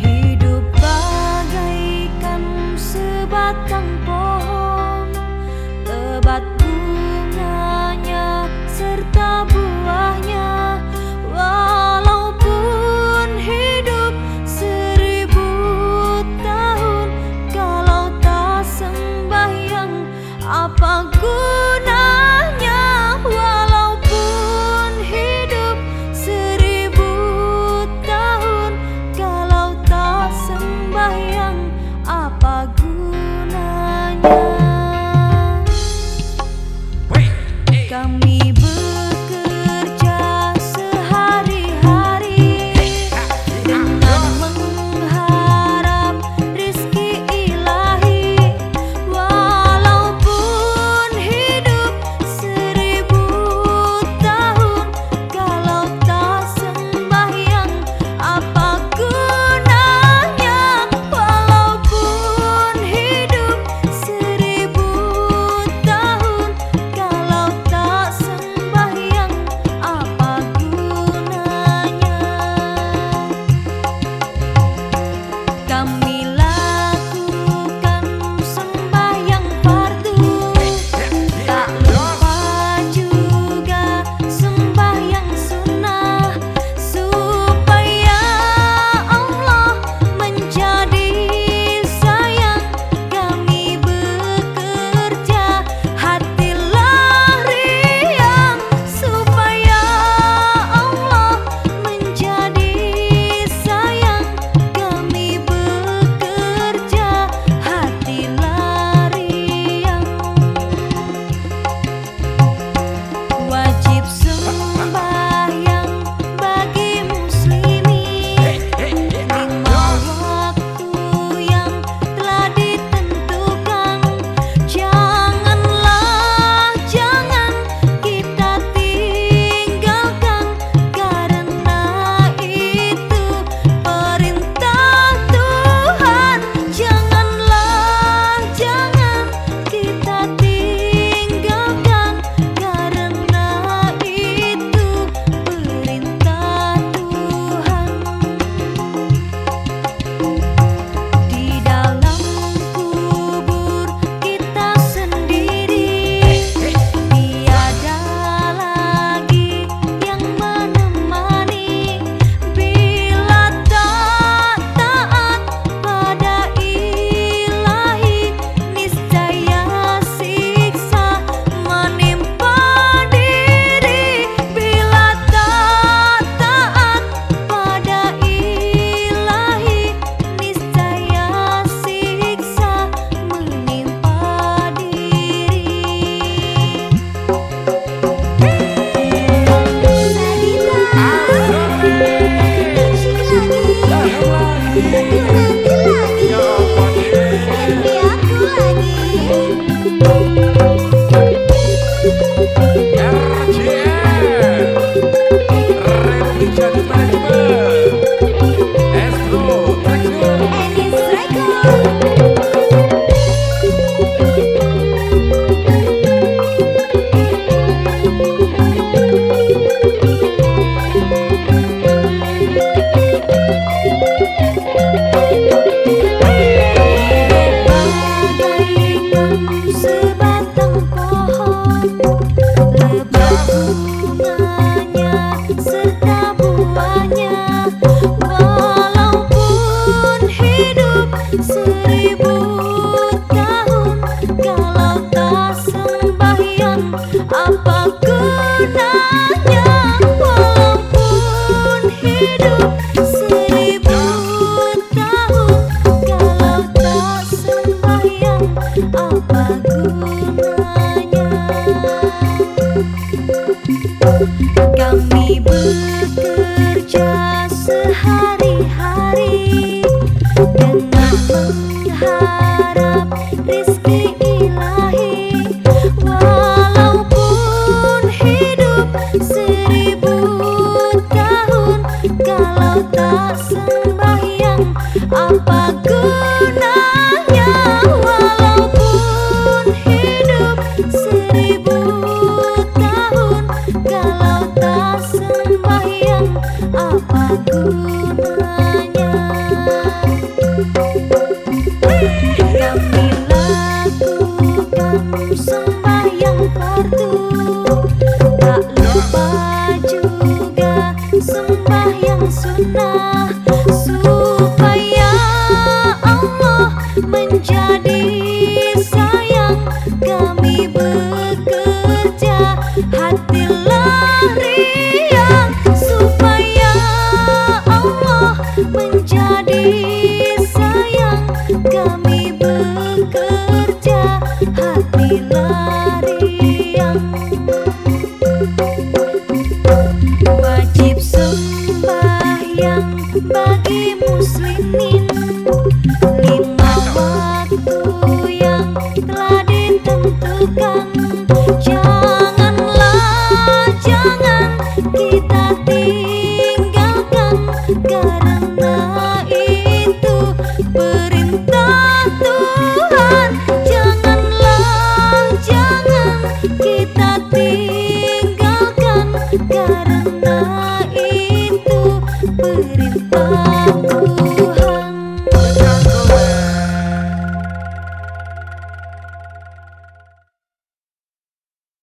Hidup bagaikan sebatang pohon Lebat bunganya serta buahnya. Walaupun hidup seribu tahun Kalau tak sembahyang apa guna love. Namun harap rizki ilahi Walaupun hidup seribu tahun Kalau tak sembahyang apa gunanya? Walaupun hidup seribu tahun Kalau tak sembahyang apa gunanya? Kami bekerja hatilah riang supaya Allah menjadi sayang. Kami bekerja hatilah riang wajib sembahyang bagi muslimin karena itu perintah